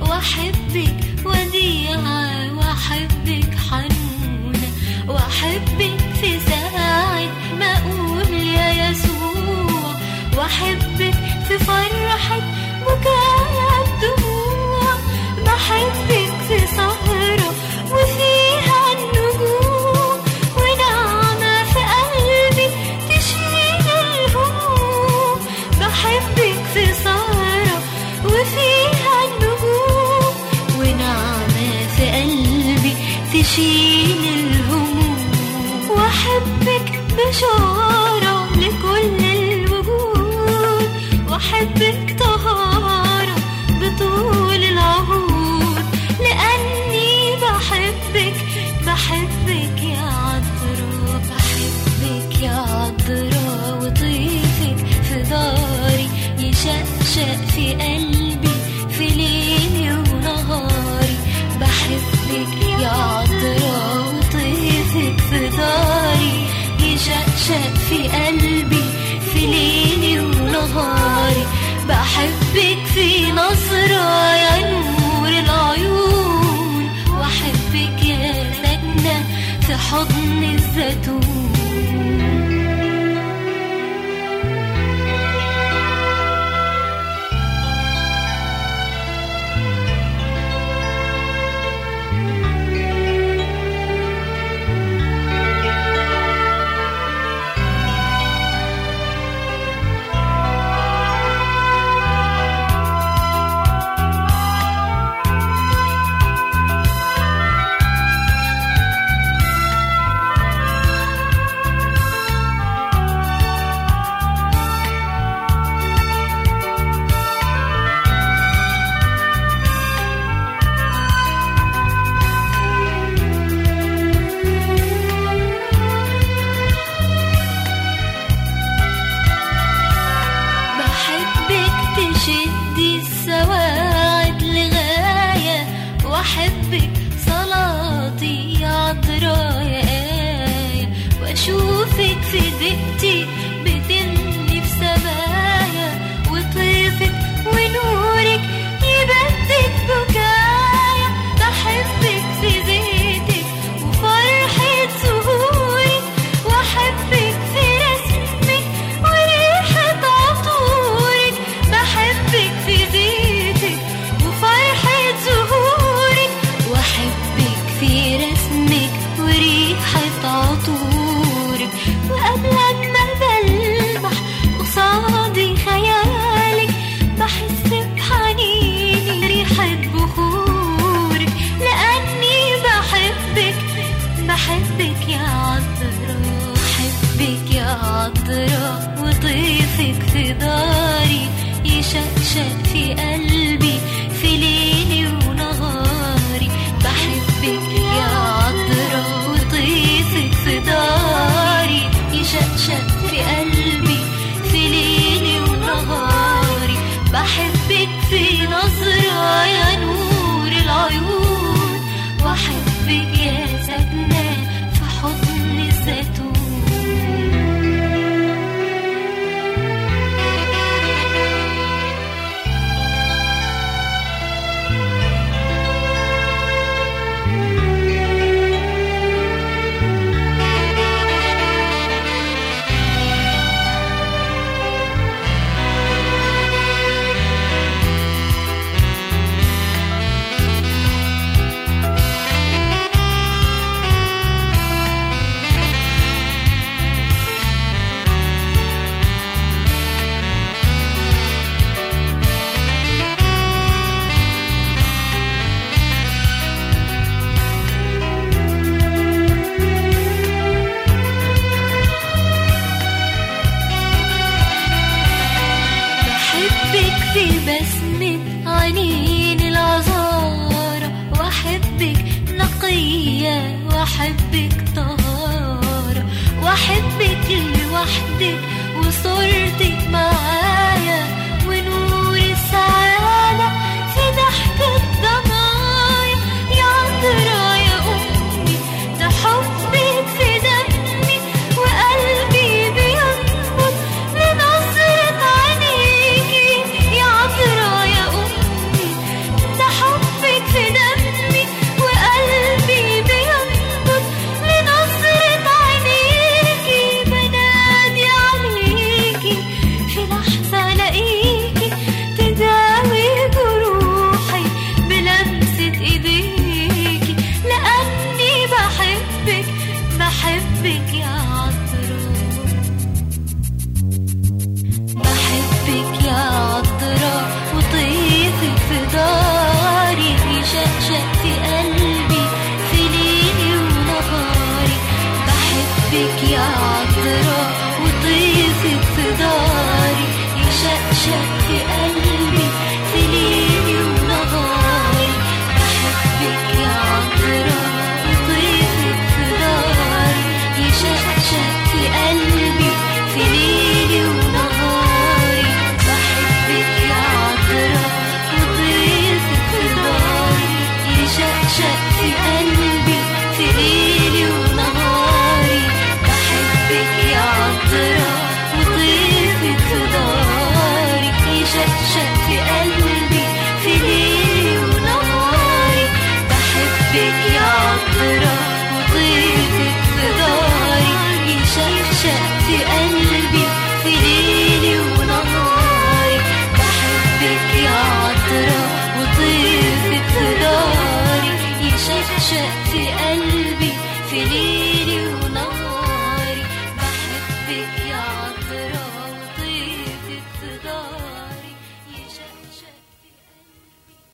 وأحبك وديعة وأحبك حنونة وأحبك في ساعة ما أقول يا يسوع. وأحبك في فرحة بكاء الدموع بحبك في سهرة وفيها النجوم. ونعمة في قلبي تشيل بحبك في سهرة وفيها النجوم. ونعمة في قلبي تشيل وأحبك حضن الزيتون وأشوفك في دقتي بتملي في يشقشق في قلبي في ليلي ونهاري. بحبك يا عذراء وطيفك في داري. يشقشق في قلبي في ليلي ونهاري. بحبك في نظرة يا نور العيون. وأحبك يا ساكنة في حضن الزيتون وأحبك طهارة وأحبك لوحدك وصورتك معايا ونور السعادة في ضحكة good